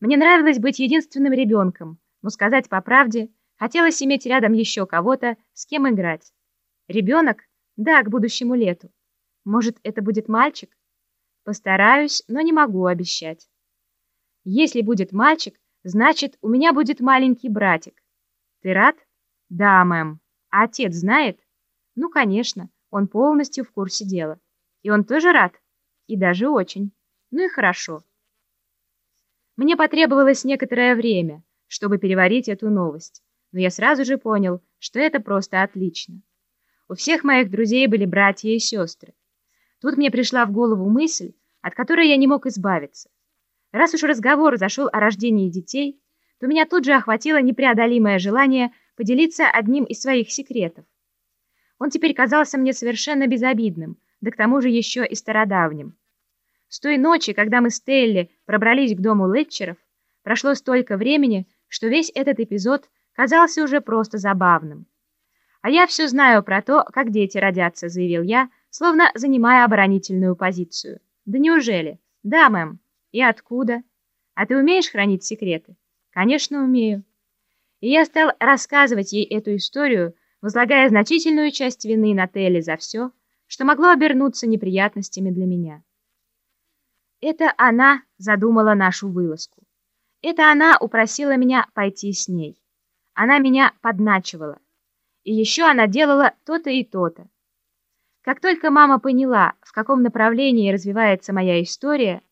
Мне нравилось быть единственным ребенком, но сказать по правде, хотелось иметь рядом еще кого-то, с кем играть. Ребенок? Да, к будущему лету. Может, это будет мальчик? Постараюсь, но не могу обещать. Если будет мальчик, значит, у меня будет маленький братик. Ты рад? Да, мэм. А отец знает? Ну, конечно, он полностью в курсе дела. И он тоже рад? И даже очень. Ну и хорошо. Мне потребовалось некоторое время, чтобы переварить эту новость, но я сразу же понял, что это просто отлично. У всех моих друзей были братья и сестры. Тут мне пришла в голову мысль, от которой я не мог избавиться. Раз уж разговор зашел о рождении детей, то меня тут же охватило непреодолимое желание поделиться одним из своих секретов. Он теперь казался мне совершенно безобидным, да к тому же еще и стародавним. С той ночи, когда мы с Телли пробрались к дому Летчеров, прошло столько времени, что весь этот эпизод казался уже просто забавным. «А я все знаю про то, как дети родятся», — заявил я, словно занимая оборонительную позицию. «Да неужели?» «Да, мэм». «И откуда?» «А ты умеешь хранить секреты?» «Конечно, умею». И я стал рассказывать ей эту историю, возлагая значительную часть вины на Телли за все, что могло обернуться неприятностями для меня. Это она задумала нашу вылазку. Это она упросила меня пойти с ней. Она меня подначивала. И еще она делала то-то и то-то. Как только мама поняла, в каком направлении развивается моя история,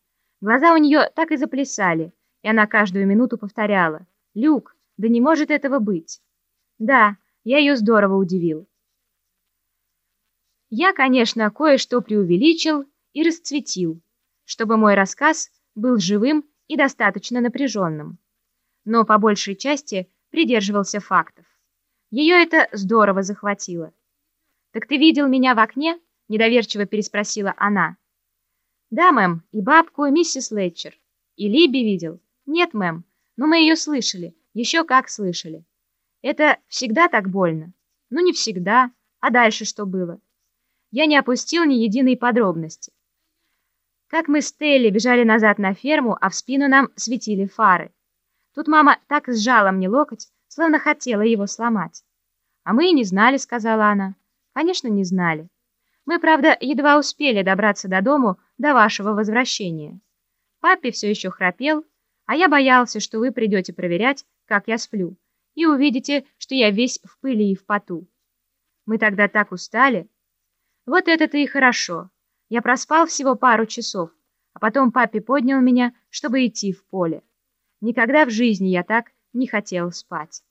глаза у нее так и заплясали, и она каждую минуту повторяла «Люк, да не может этого быть!» Да, я ее здорово удивил. Я, конечно, кое-что преувеличил и расцветил, чтобы мой рассказ был живым и достаточно напряженным, но по большей части придерживался фактов. Ее это здорово захватило. «Так ты видел меня в окне?» — недоверчиво переспросила она. «Да, мэм, и бабку, и миссис Летчер. И Либи видел?» «Нет, мэм, но мы ее слышали, еще как слышали. Это всегда так больно?» «Ну, не всегда. А дальше что было?» Я не опустил ни единой подробности. Как мы с Телли бежали назад на ферму, а в спину нам светили фары. Тут мама так сжала мне локоть, словно хотела его сломать. «А мы и не знали», — сказала она. «Конечно, не знали. Мы, правда, едва успели добраться до дому до вашего возвращения. Папе все еще храпел, а я боялся, что вы придете проверять, как я сплю, и увидите, что я весь в пыли и в поту. Мы тогда так устали. Вот это-то и хорошо». Я проспал всего пару часов, а потом папе поднял меня, чтобы идти в поле. Никогда в жизни я так не хотел спать.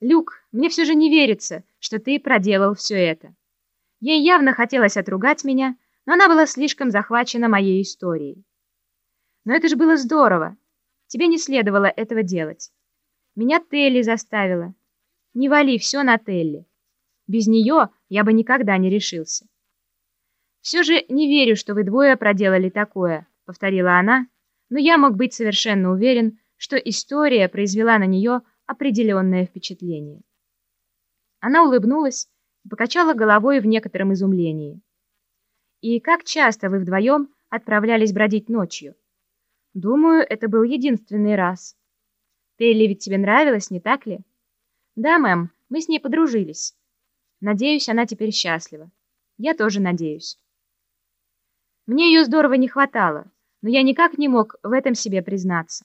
«Люк, мне все же не верится, что ты проделал все это». Ей явно хотелось отругать меня, но она была слишком захвачена моей историей. «Но это же было здорово. Тебе не следовало этого делать. Меня Телли заставила. Не вали все на Телли. Без нее я бы никогда не решился». «Все же не верю, что вы двое проделали такое», — повторила она, но я мог быть совершенно уверен, что история произвела на нее определенное впечатление. Она улыбнулась и покачала головой в некотором изумлении. «И как часто вы вдвоем отправлялись бродить ночью?» «Думаю, это был единственный раз». «Телли ведь тебе нравилась, не так ли?» «Да, мэм, мы с ней подружились. Надеюсь, она теперь счастлива. Я тоже надеюсь». Мне ее здорово не хватало, но я никак не мог в этом себе признаться.